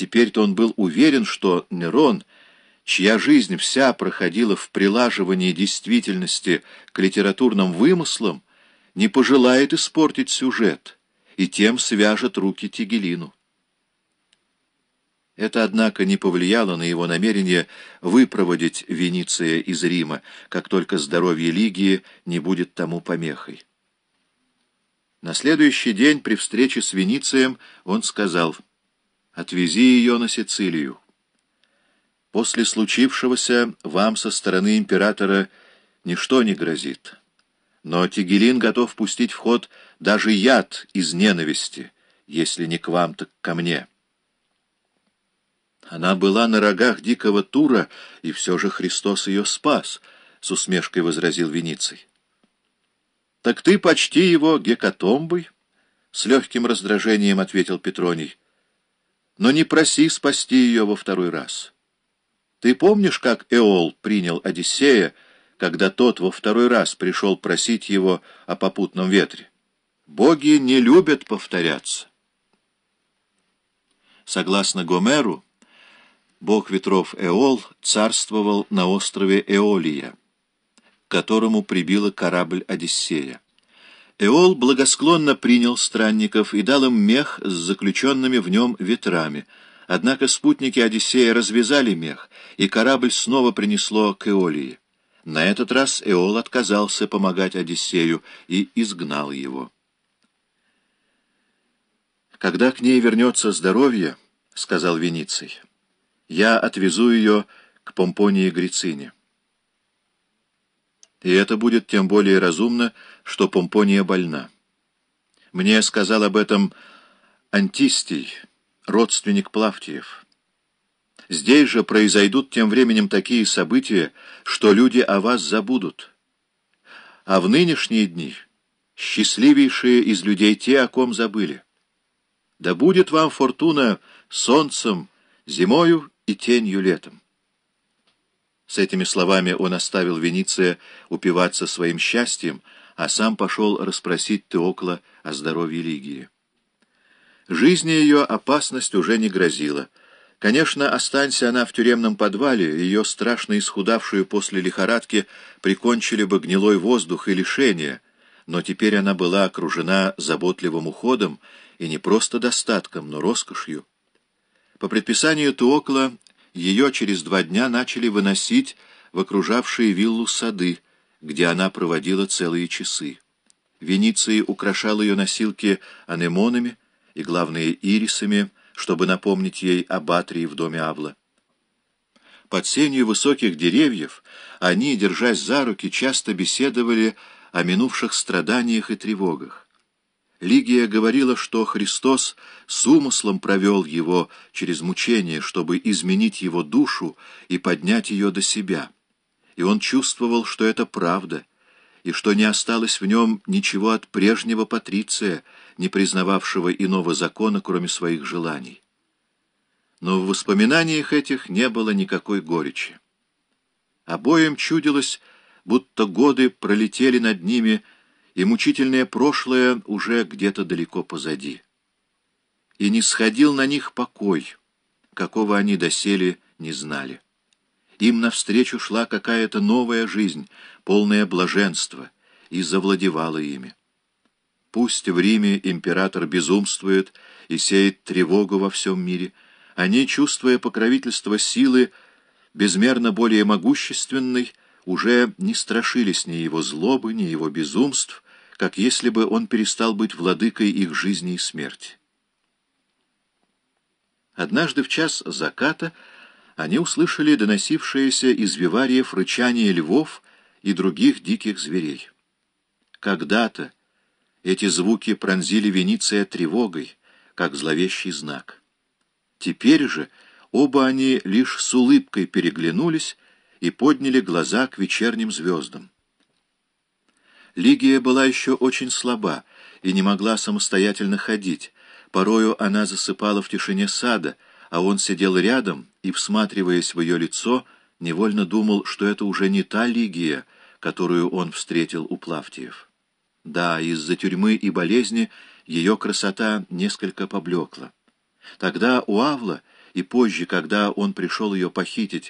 Теперь-то он был уверен, что Нерон, чья жизнь вся проходила в прилаживании действительности к литературным вымыслам, не пожелает испортить сюжет и тем свяжет руки Тигелину. Это, однако, не повлияло на его намерение выпроводить Вениция из Рима, как только здоровье Лигии не будет тому помехой. На следующий день при встрече с Веницием он сказал «Отвези ее на Сицилию. После случившегося вам со стороны императора ничто не грозит, но Тигелин готов пустить в ход даже яд из ненависти, если не к вам, так ко мне». Она была на рогах дикого тура, и все же Христос ее спас, — с усмешкой возразил Вениций. — Так ты почти его гекатомбой? — с легким раздражением ответил Петроний. — Но не проси спасти ее во второй раз. Ты помнишь, как Эол принял Одиссея, когда тот во второй раз пришел просить его о попутном ветре? Боги не любят повторяться. Согласно Гомеру, бог ветров Эол царствовал на острове Эолия, к которому прибило корабль Одиссея. Эол благосклонно принял странников и дал им мех с заключенными в нем ветрами, однако спутники Одиссея развязали мех, и корабль снова принесло к Эолии. На этот раз Эол отказался помогать Одиссею и изгнал его. «Когда к ней вернется здоровье, — сказал Вениций, — я отвезу ее к Помпонии Грицине. И это будет тем более разумно, что Помпония больна. Мне сказал об этом Антистий, родственник Плавтиев. Здесь же произойдут тем временем такие события, что люди о вас забудут. А в нынешние дни счастливейшие из людей те, о ком забыли. Да будет вам фортуна солнцем, зимою и тенью летом. С этими словами он оставил Вениция упиваться своим счастьем, а сам пошел расспросить Теокла о здоровье Лигии. Жизни ее опасность уже не грозила. Конечно, останься она в тюремном подвале, ее страшно исхудавшую после лихорадки прикончили бы гнилой воздух и лишение, но теперь она была окружена заботливым уходом и не просто достатком, но роскошью. По предписанию Туокла ее через два дня начали выносить в окружавшие виллу сады, где она проводила целые часы. Венеция украшал ее носилки анемонами и, главное, ирисами, чтобы напомнить ей об Атрии в доме Авла. Под сенью высоких деревьев они, держась за руки, часто беседовали о минувших страданиях и тревогах. Лигия говорила, что Христос с умыслом провел его через мучение, чтобы изменить его душу и поднять ее до себя. И он чувствовал, что это правда, и что не осталось в нем ничего от прежнего Патриция, не признававшего иного закона, кроме своих желаний. Но в воспоминаниях этих не было никакой горечи. Обоим чудилось, будто годы пролетели над ними, и мучительное прошлое уже где-то далеко позади. И не сходил на них покой, какого они доселе не знали. Им навстречу шла какая-то новая жизнь, полное блаженство, и завладевала ими. Пусть в Риме император безумствует и сеет тревогу во всем мире, они, чувствуя покровительство силы, безмерно более могущественной, уже не страшились ни его злобы, ни его безумств, как если бы он перестал быть владыкой их жизни и смерти. Однажды в час заката они услышали доносившееся из вивариев рычание львов и других диких зверей. Когда-то эти звуки пронзили Вениция тревогой, как зловещий знак. Теперь же оба они лишь с улыбкой переглянулись и подняли глаза к вечерним звездам. Лигия была еще очень слаба и не могла самостоятельно ходить. Порою она засыпала в тишине сада, а он сидел рядом и, всматриваясь в ее лицо, невольно думал, что это уже не та Лигия, которую он встретил у Плавтиев. Да, из-за тюрьмы и болезни ее красота несколько поблекла. Тогда у Авла и позже, когда он пришел ее похитить,